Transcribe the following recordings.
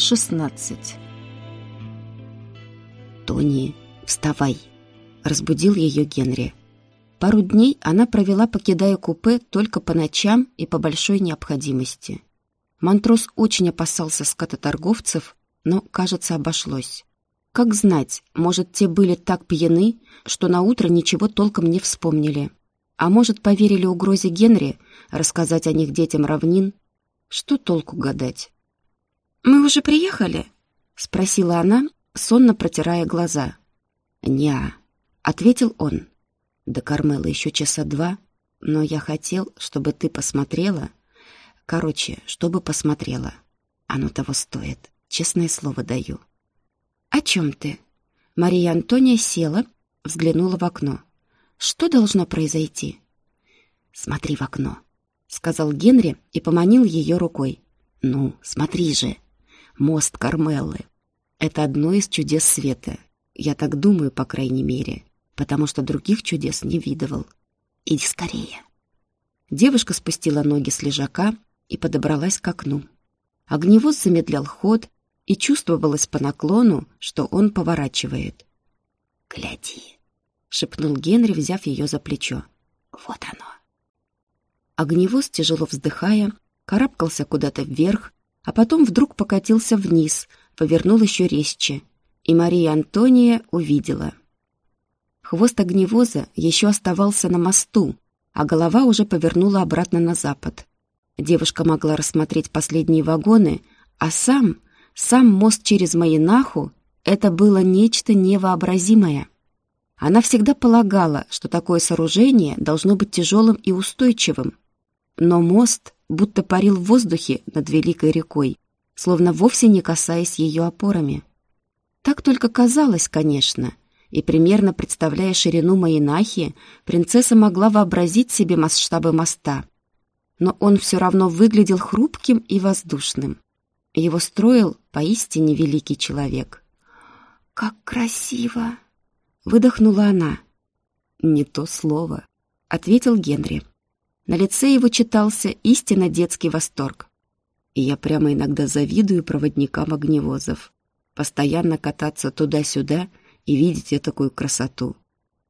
16 «Тони, вставай!» — разбудил ее Генри. Пару дней она провела, покидая купе, только по ночам и по большой необходимости. Монтрос очень опасался скототорговцев, но, кажется, обошлось. Как знать, может, те были так пьяны, что на утро ничего толком не вспомнили. А может, поверили угрозе Генри рассказать о них детям равнин? Что толку гадать? «Мы уже приехали?» — спросила она, сонно протирая глаза. «Неа», — ответил он. «До Кармела еще часа два, но я хотел, чтобы ты посмотрела. Короче, чтобы посмотрела. Оно того стоит, честное слово даю». «О чем ты?» Мария Антония села, взглянула в окно. «Что должно произойти?» «Смотри в окно», — сказал Генри и поманил ее рукой. «Ну, смотри же. Мост Кармеллы. Это одно из чудес света. Я так думаю, по крайней мере, потому что других чудес не видывал. Иди скорее». Девушка спустила ноги с лежака и подобралась к окну. Огневоз замедлял ход, и чувствовалось по наклону, что он поворачивает. «Гляди», — шепнул Генри, взяв ее за плечо. «Вот оно». Огневоз, тяжело вздыхая, карабкался куда-то вверх, а потом вдруг покатился вниз, повернул еще резче, и Мария Антония увидела. Хвост огневоза еще оставался на мосту, а голова уже повернула обратно на запад. Девушка могла рассмотреть последние вагоны, а сам сам мост через Маинаху — это было нечто невообразимое. Она всегда полагала, что такое сооружение должно быть тяжелым и устойчивым. Но мост будто парил в воздухе над великой рекой, словно вовсе не касаясь ее опорами. Так только казалось, конечно, и примерно представляя ширину Маинахи, принцесса могла вообразить себе масштабы моста. Но он все равно выглядел хрупким и воздушным. Его строил поистине великий человек. «Как красиво!» — выдохнула она. «Не то слово», — ответил Генри. На лице его читался истинно детский восторг. И я прямо иногда завидую проводникам огневозов. Постоянно кататься туда-сюда и видеть такую красоту.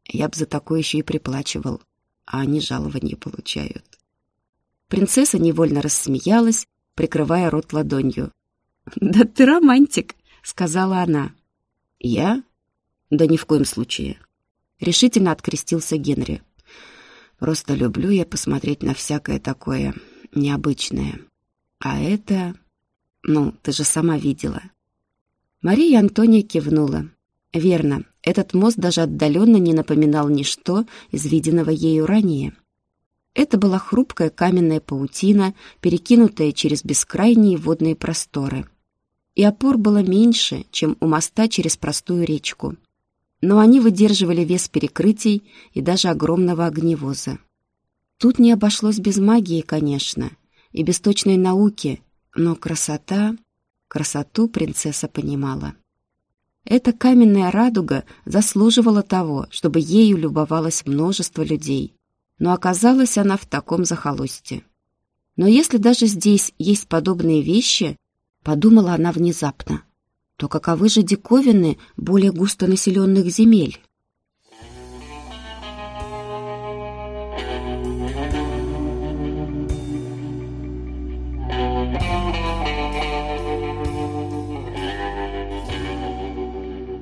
Я б за такое еще и приплачивал, а они жалования получают. Принцесса невольно рассмеялась, прикрывая рот ладонью. «Да ты романтик», — сказала она. «Я? Да ни в коем случае». Решительно открестился Генри. «Просто люблю я посмотреть на всякое такое необычное. А это... Ну, ты же сама видела». Мария Антония кивнула. «Верно, этот мост даже отдаленно не напоминал ничто из виденного ею ранее». Это была хрупкая каменная паутина, перекинутая через бескрайние водные просторы. И опор было меньше, чем у моста через простую речку. Но они выдерживали вес перекрытий и даже огромного огневоза. Тут не обошлось без магии, конечно, и без точной науки, но красота... Красоту принцесса понимала. Эта каменная радуга заслуживала того, чтобы ею любовалось множество людей, но оказалась она в таком захолустье. Но если даже здесь есть подобные вещи, подумала она внезапно, то каковы же диковины более густонаселенных земель?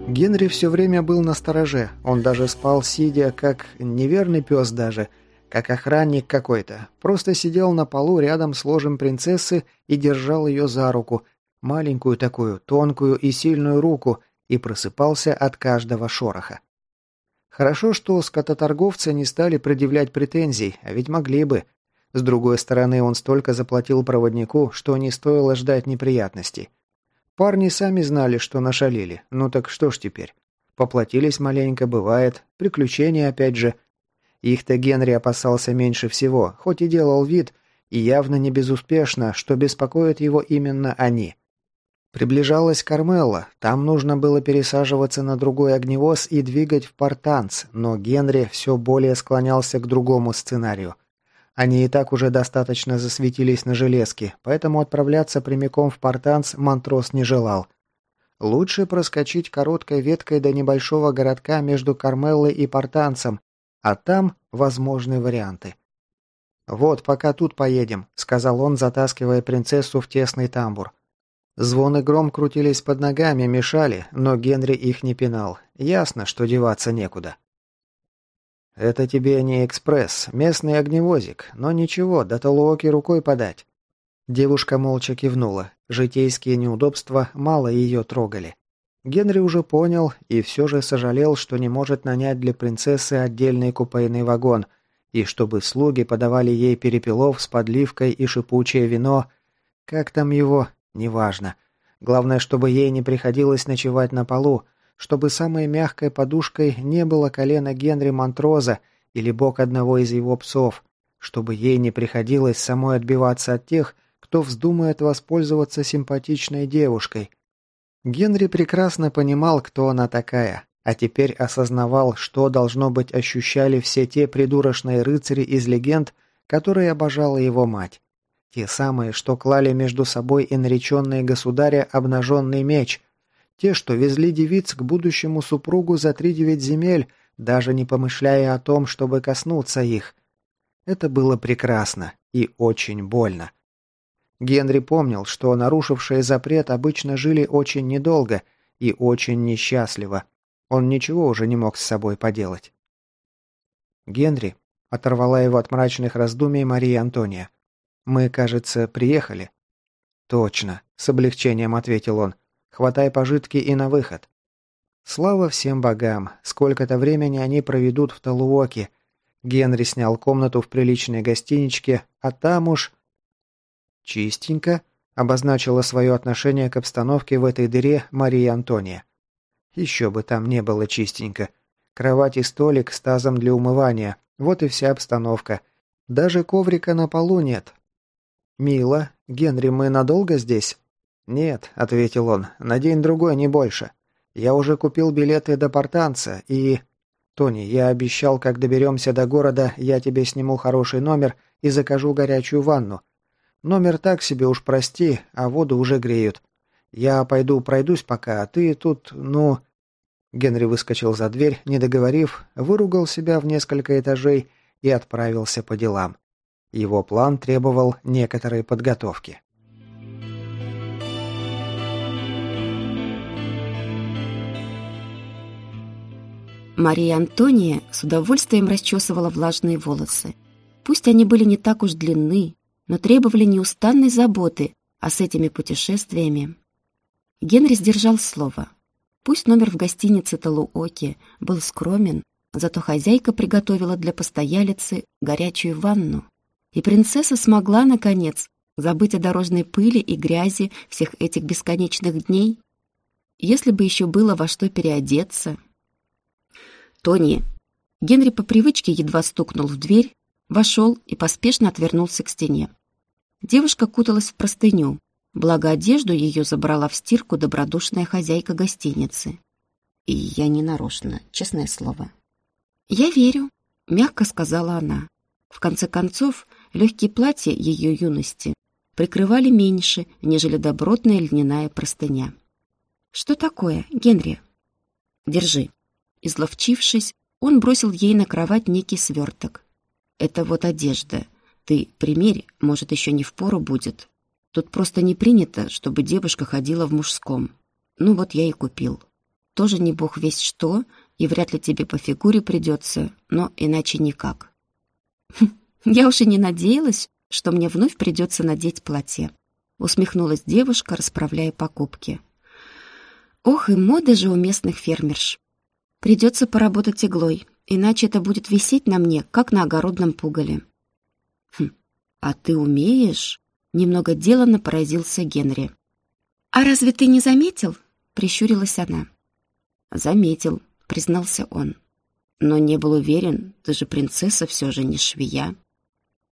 Генри все время был на стороже. Он даже спал, сидя, как неверный пес даже – как охранник какой-то. Просто сидел на полу рядом с ложем принцессы и держал ее за руку, маленькую такую, тонкую и сильную руку, и просыпался от каждого шороха. Хорошо, что скототорговцы не стали предъявлять претензий, а ведь могли бы. С другой стороны, он столько заплатил проводнику, что не стоило ждать неприятностей. Парни сами знали, что нашалили. Ну так что ж теперь? Поплатились маленько, бывает. Приключения опять же – их-то Генри опасался меньше всего, хоть и делал вид, и явно не безуспешно, что беспокоят его именно они. Приближалась Кармелла, там нужно было пересаживаться на другой огневоз и двигать в Портанц, но Генри все более склонялся к другому сценарию. Они и так уже достаточно засветились на железке, поэтому отправляться прямиком в Портанс Монтрос не желал. Лучше проскочить короткой веткой до небольшого городка между Кармеллой и Портанцем, а там возможны варианты. «Вот, пока тут поедем», — сказал он, затаскивая принцессу в тесный тамбур. Звон и гром крутились под ногами, мешали, но Генри их не пинал. Ясно, что деваться некуда. «Это тебе не экспресс, местный огневозик, но ничего, до Толуоки рукой подать». Девушка молча кивнула. Житейские неудобства мало ее трогали. Генри уже понял и все же сожалел, что не может нанять для принцессы отдельный купейный вагон, и чтобы слуги подавали ей перепелов с подливкой и шипучее вино, как там его, неважно. Главное, чтобы ей не приходилось ночевать на полу, чтобы самой мягкой подушкой не было колено Генри Монтроза или бок одного из его псов, чтобы ей не приходилось самой отбиваться от тех, кто вздумает воспользоваться симпатичной девушкой. Генри прекрасно понимал, кто она такая, а теперь осознавал, что, должно быть, ощущали все те придурочные рыцари из легенд, которые обожала его мать. Те самые, что клали между собой и нареченные государя обнаженный меч, те, что везли девиц к будущему супругу за три девять земель, даже не помышляя о том, чтобы коснуться их. Это было прекрасно и очень больно. Генри помнил, что нарушившие запрет обычно жили очень недолго и очень несчастливо. Он ничего уже не мог с собой поделать. «Генри», — оторвала его от мрачных раздумий Мария Антония, — «мы, кажется, приехали». «Точно», — с облегчением ответил он. Хватай пожитки и на выход. Слава всем богам, сколько-то времени они проведут в Талуоке. Генри снял комнату в приличной гостиничке, а там уж... Чистенько обозначила свое отношение к обстановке в этой дыре Мария Антония. Еще бы там не было чистенько. Кровать и столик с тазом для умывания. Вот и вся обстановка. Даже коврика на полу нет. «Мило. Генри, мы надолго здесь?» «Нет», — ответил он, — «на день-другой, не больше. Я уже купил билеты до Портанца и...» «Тони, я обещал, как доберемся до города, я тебе сниму хороший номер и закажу горячую ванну. Номер так себе уж прости, а воду уже греют. Я пойду пройдусь пока, а ты тут, ну...» Генри выскочил за дверь, не договорив, выругал себя в несколько этажей и отправился по делам. Его план требовал некоторой подготовки. Мария Антония с удовольствием расчесывала влажные волосы. Пусть они были не так уж длинны, но требовали неустанной заботы, а с этими путешествиями... Генри сдержал слово. Пусть номер в гостинице Талуоки был скромен, зато хозяйка приготовила для постоялицы горячую ванну. И принцесса смогла, наконец, забыть о дорожной пыли и грязи всех этих бесконечных дней. Если бы еще было во что переодеться, Тони!» Генри по привычке едва стукнул в дверь, вошел и поспешно отвернулся к стене. Девушка куталась в простыню, благо одежду ее забрала в стирку добродушная хозяйка гостиницы. И я не нарочно, честное слово. «Я верю», — мягко сказала она. В конце концов, легкие платья ее юности прикрывали меньше, нежели добротная льняная простыня. «Что такое, Генри?» «Держи», Изловчившись, он бросил ей на кровать некий сверток. «Это вот одежда. Ты примерь, может, еще не впору будет. Тут просто не принято, чтобы девушка ходила в мужском. Ну вот я и купил. Тоже не бог весь что, и вряд ли тебе по фигуре придется, но иначе никак». «Хм, «Я уж и не надеялась, что мне вновь придется надеть платье», усмехнулась девушка, расправляя покупки. «Ох, и мода же у местных фермерш. Придется поработать иглой, иначе это будет висеть на мне, как на огородном пугале. Хм, а ты умеешь? Немного деланно поразился Генри. А разве ты не заметил? Прищурилась она. Заметил, признался он. Но не был уверен, ты же принцесса все же не швея.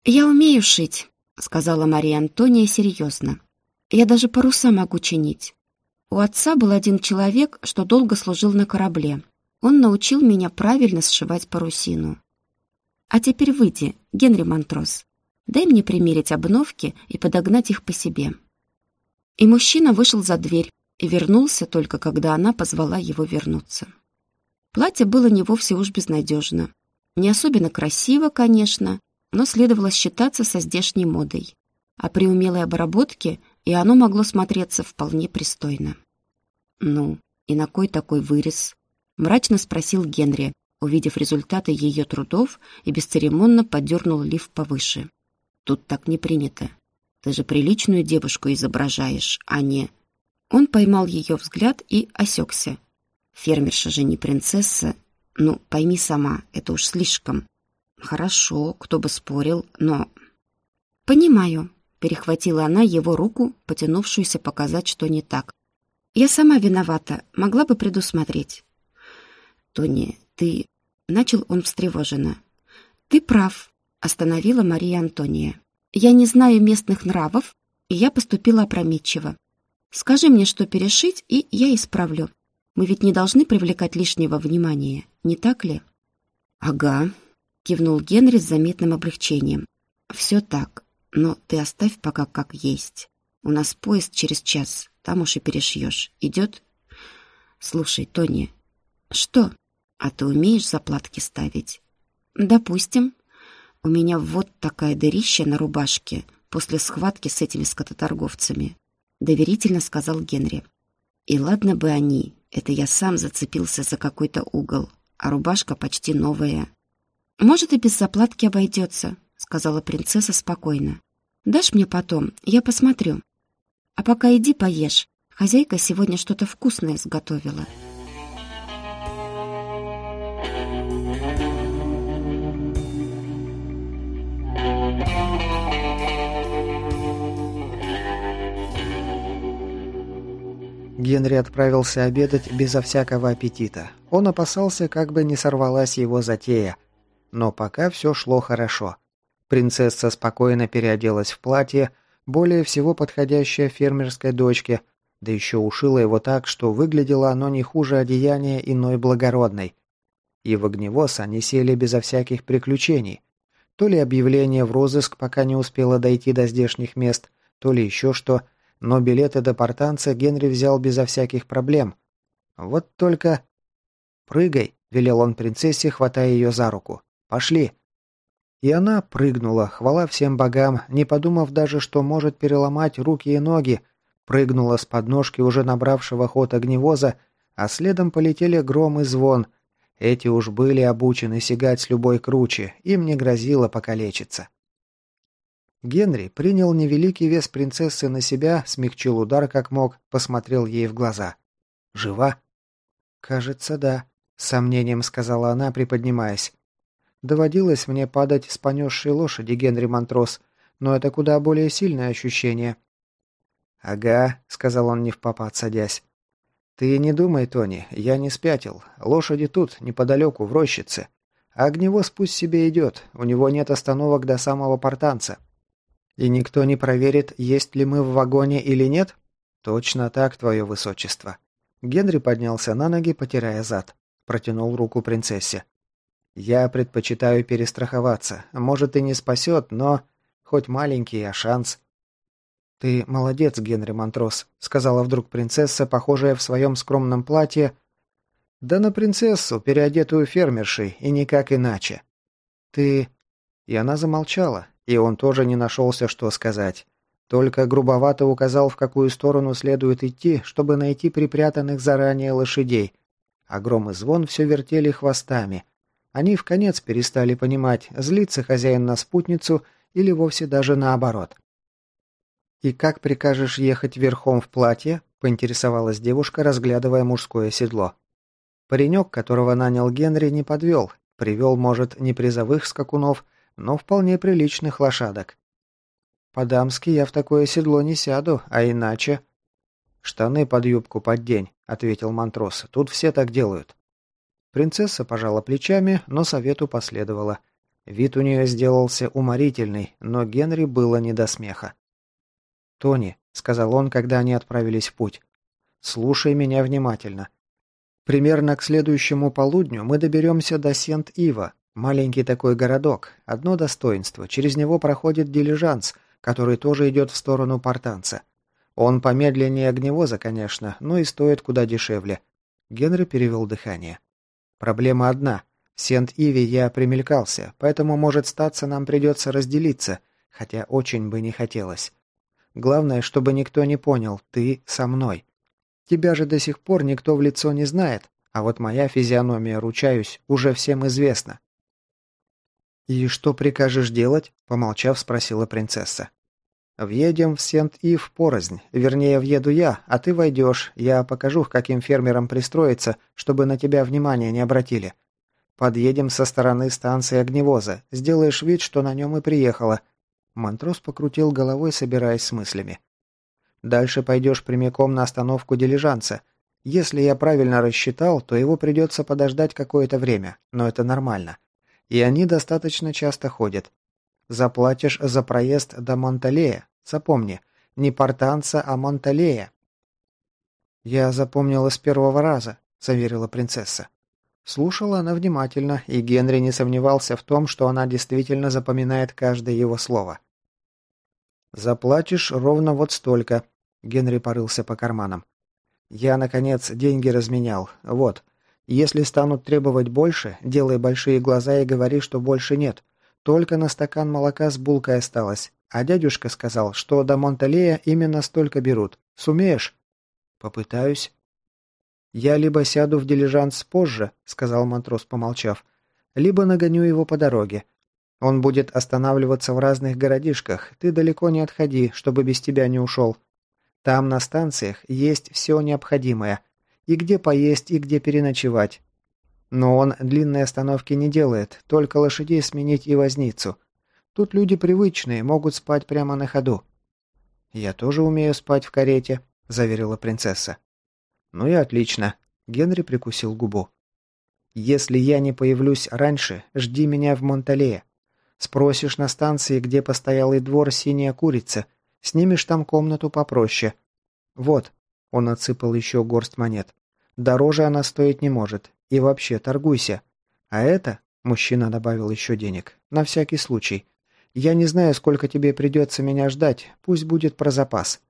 Я умею шить, сказала Мария Антония серьезно. Я даже паруса могу чинить. У отца был один человек, что долго служил на корабле. Он научил меня правильно сшивать парусину. А теперь выйди, Генри Монтрос. Дай мне примерить обновки и подогнать их по себе». И мужчина вышел за дверь и вернулся только, когда она позвала его вернуться. Платье было не вовсе уж безнадежно. Не особенно красиво, конечно, но следовало считаться со здешней модой. А при умелой обработке и оно могло смотреться вполне пристойно. «Ну, и на кой такой вырез?» — мрачно спросил Генри, увидев результаты ее трудов и бесцеремонно подернул лиф повыше. «Тут так не принято. Ты же приличную девушку изображаешь, а не...» Он поймал ее взгляд и осекся. «Фермерша же не принцесса. Ну, пойми сама, это уж слишком. Хорошо, кто бы спорил, но...» «Понимаю», — перехватила она его руку, потянувшуюся показать, что не так. «Я сама виновата, могла бы предусмотреть». «Тони, ты...» — начал он встревоженно. «Ты прав», — остановила Мария Антония. «Я не знаю местных нравов, и я поступила опрометчиво. Скажи мне, что перешить, и я исправлю. Мы ведь не должны привлекать лишнего внимания, не так ли?» «Ага», — кивнул Генри с заметным облегчением. «Все так, но ты оставь пока как есть. У нас поезд через час, там уж и перешьешь. Идет?» «Слушай, Тони». «Что?» «А ты умеешь заплатки ставить?» «Допустим. У меня вот такая дырища на рубашке после схватки с этими скототорговцами», — доверительно сказал Генри. «И ладно бы они, это я сам зацепился за какой-то угол, а рубашка почти новая». «Может, и без заплатки обойдется», — сказала принцесса спокойно. «Дашь мне потом, я посмотрю. А пока иди поешь, хозяйка сегодня что-то вкусное сготовила». Генри отправился обедать безо всякого аппетита. Он опасался, как бы не сорвалась его затея. Но пока все шло хорошо. Принцесса спокойно переоделась в платье, более всего подходящее фермерской дочке, да еще ушила его так, что выглядело оно не хуже одеяния иной благородной. И в огневоз они сели безо всяких приключений. То ли объявление в розыск пока не успело дойти до здешних мест, то ли еще что – но билеты до портанца Генри взял безо всяких проблем. Вот только... «Прыгай», — велел он принцессе, хватая ее за руку. «Пошли». И она прыгнула, хвала всем богам, не подумав даже, что может переломать руки и ноги, прыгнула с подножки уже набравшего ход огневоза, а следом полетели гром и звон. Эти уж были обучены сигать с любой круче, им не грозило покалечиться. Генри принял невеликий вес принцессы на себя, смягчил удар как мог, посмотрел ей в глаза. «Жива?» «Кажется, да», — с сомнением сказала она, приподнимаясь. «Доводилось мне падать с понесшей лошади, Генри Монтрос, но это куда более сильное ощущение». «Ага», — сказал он не в попад, садясь. «Ты не думай, Тони, я не спятил. Лошади тут, неподалеку, в рощице. А огневоз пусть себе идет, у него нет остановок до самого портанца». И никто не проверит, есть ли мы в вагоне или нет? Точно так, твое высочество. Генри поднялся на ноги, потирая зад. Протянул руку принцессе. Я предпочитаю перестраховаться. Может и не спасет, но... Хоть маленький, а шанс. «Ты молодец, Генри Монтрос», — сказала вдруг принцесса, похожая в своем скромном платье. «Да на принцессу, переодетую фермершей, и никак иначе». «Ты...» И она замолчала, и он тоже не нашелся, что сказать. Только грубовато указал, в какую сторону следует идти, чтобы найти припрятанных заранее лошадей. А звон все вертели хвостами. Они в конец перестали понимать, злится хозяин на спутницу или вовсе даже наоборот. «И как прикажешь ехать верхом в платье?» – поинтересовалась девушка, разглядывая мужское седло. Паренек, которого нанял Генри, не подвел. Привел, может, не призовых скакунов, но вполне приличных лошадок. По-дамски я в такое седло не сяду, а иначе... «Штаны под юбку под день», — ответил Монтрос. «Тут все так делают». Принцесса пожала плечами, но совету последовала. Вид у нее сделался уморительный, но Генри было не до смеха. «Тони», — сказал он, когда они отправились в путь, — «слушай меня внимательно. Примерно к следующему полудню мы доберемся до Сент-Ива, Маленький такой городок, одно достоинство, через него проходит дилижанс, который тоже идет в сторону портанца. Он помедленнее огневоза, конечно, но и стоит куда дешевле. Генри перевел дыхание. Проблема одна. В Сент-Иве я примелькался, поэтому, может, статься нам придется разделиться, хотя очень бы не хотелось. Главное, чтобы никто не понял, ты со мной. Тебя же до сих пор никто в лицо не знает, а вот моя физиономия, ручаюсь, уже всем известна. «И что прикажешь делать?» – помолчав, спросила принцесса. «Въедем в Сент-Ив порознь. Вернее, въеду я, а ты войдешь. Я покажу, к каким фермерам пристроиться, чтобы на тебя внимания не обратили. Подъедем со стороны станции огневоза. Сделаешь вид, что на нем и приехала». Монтрос покрутил головой, собираясь с мыслями. «Дальше пойдешь прямиком на остановку дилижанса. Если я правильно рассчитал, то его придется подождать какое-то время, но это нормально. И они достаточно часто ходят. Заплатишь за проезд до Монталея. Запомни, не Портанца, а Монталея. «Я запомнила с первого раза», — заверила принцесса. Слушала она внимательно, и Генри не сомневался в том, что она действительно запоминает каждое его слово. «Заплатишь ровно вот столько», — Генри порылся по карманам. «Я, наконец, деньги разменял. Вот. Если станут требовать больше, делай большие глаза и говори, что больше нет. Только на стакан молока с булкой осталось. А дядюшка сказал, что до Монталея именно столько берут. Сумеешь? Попытаюсь. Я либо сяду в дилижанс позже, сказал матрос, помолчав, либо нагоню его по дороге. Он будет останавливаться в разных городишках. Ты далеко не отходи, чтобы без тебя не ушел. Там на станциях есть все необходимое. И где поесть, и где переночевать. Но он длинные остановки не делает, только лошадей сменить и возницу. Тут люди привычные, могут спать прямо на ходу. «Я тоже умею спать в карете», — заверила принцесса. «Ну и отлично», — Генри прикусил губу. «Если я не появлюсь раньше, жди меня в Монталее. Спросишь на станции, где постоялый двор «Синяя курица», снимешь там комнату попроще. Вот, он отсыпал еще горсть монет. Дороже она стоить не может. И вообще, торгуйся. А это, мужчина добавил еще денег, на всякий случай. Я не знаю, сколько тебе придется меня ждать, пусть будет про запас.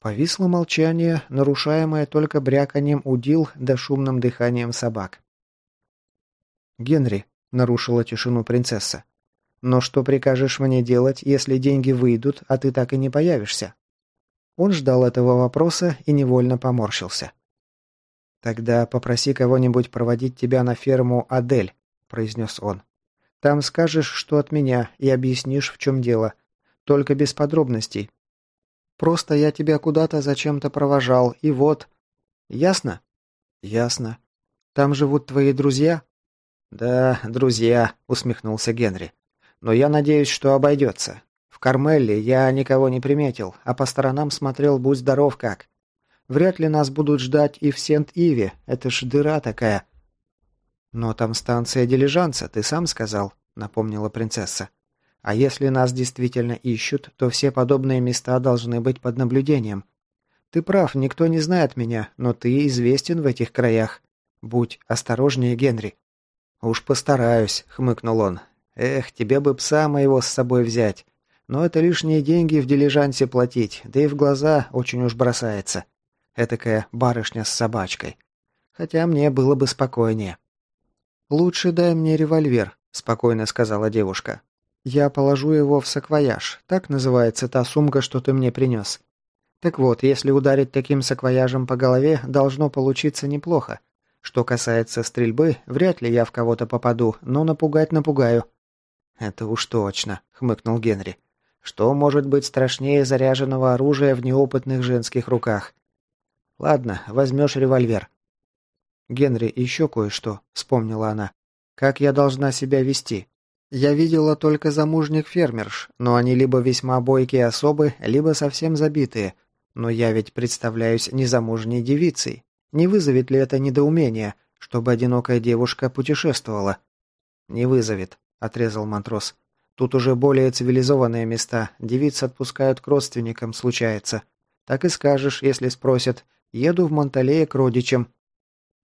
Повисло молчание, нарушаемое только бряканьем удил да шумным дыханием собак. «Генри», — нарушила тишину принцесса, — «но что прикажешь мне делать, если деньги выйдут, а ты так и не появишься?» Он ждал этого вопроса и невольно поморщился. «Тогда попроси кого-нибудь проводить тебя на ферму Адель», – произнес он. «Там скажешь, что от меня, и объяснишь, в чем дело. Только без подробностей. Просто я тебя куда-то зачем-то провожал, и вот...» «Ясно?» «Ясно. Там живут твои друзья?» «Да, друзья», — усмехнулся Генри. «Но я надеюсь, что обойдется. Кармелле я никого не приметил, а по сторонам смотрел будь здоров как. Вряд ли нас будут ждать и в Сент-Иве, это ж дыра такая. Но там станция дилижанса, ты сам сказал, напомнила принцесса. А если нас действительно ищут, то все подобные места должны быть под наблюдением. Ты прав, никто не знает меня, но ты известен в этих краях. Будь осторожнее, Генри. Уж постараюсь, хмыкнул он. Эх, тебе бы пса моего с собой взять. Но это лишние деньги в дилижансе платить, да и в глаза очень уж бросается. Этакая барышня с собачкой. Хотя мне было бы спокойнее. «Лучше дай мне револьвер», — спокойно сказала девушка. «Я положу его в саквояж. Так называется та сумка, что ты мне принес. Так вот, если ударить таким саквояжем по голове, должно получиться неплохо. Что касается стрельбы, вряд ли я в кого-то попаду, но напугать напугаю». «Это уж точно», — хмыкнул Генри. Что может быть страшнее заряженного оружия в неопытных женских руках? Ладно, возьмешь револьвер. Генри, еще кое-что, вспомнила она. Как я должна себя вести? Я видела только замужних фермерш, но они либо весьма бойкие особы, либо совсем забитые. Но я ведь представляюсь незамужней девицей. Не вызовет ли это недоумение, чтобы одинокая девушка путешествовала? Не вызовет, отрезал матрос. Тут уже более цивилизованные места, девиц отпускают к родственникам, случается. Так и скажешь, если спросят, еду в Монталее к родичам.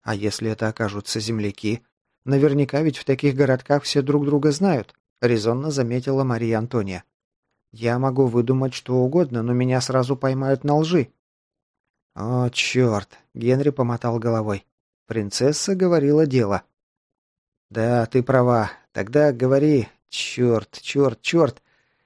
А если это окажутся земляки? Наверняка ведь в таких городках все друг друга знают», — резонно заметила Мария Антония. «Я могу выдумать что угодно, но меня сразу поймают на лжи». «О, черт!» — Генри помотал головой. «Принцесса говорила дело». «Да, ты права. Тогда говори. Черт, черт, черт.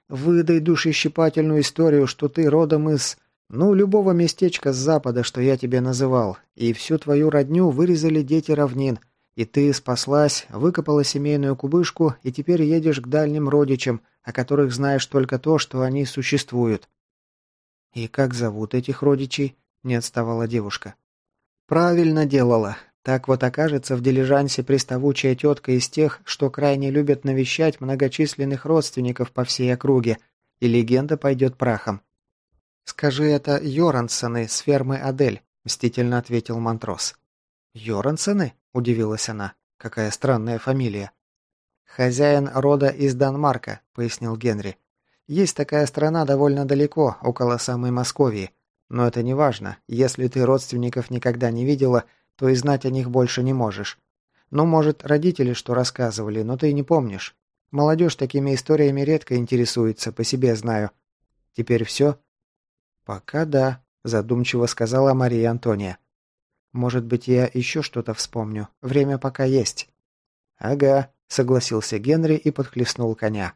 Выдай душещипательную историю, что ты родом из... Ну, любого местечка с запада, что я тебе называл. И всю твою родню вырезали дети равнин. И ты спаслась, выкопала семейную кубышку, и теперь едешь к дальним родичам, о которых знаешь только то, что они существуют». «И как зовут этих родичей?» – не отставала девушка. «Правильно делала. Так вот окажется в дилижансе приставучая тетка из тех, что крайне любят навещать многочисленных родственников по всей округе, и легенда пойдет прахом. «Скажи это Йорансоны с фермы Адель», – мстительно ответил Монтрос. «Йорансоны?» – удивилась она. «Какая странная фамилия». «Хозяин рода из Данмарка», – пояснил Генри. «Есть такая страна довольно далеко, около самой Московии. Но это не важно. Если ты родственников никогда не видела – то и знать о них больше не можешь. Ну, может, родители что рассказывали, но ты не помнишь. Молодежь такими историями редко интересуется, по себе знаю. Теперь все?» «Пока да», – задумчиво сказала Мария Антония. «Может быть, я еще что-то вспомню. Время пока есть». «Ага», – согласился Генри и подхлестнул коня.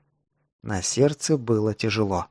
На сердце было тяжело.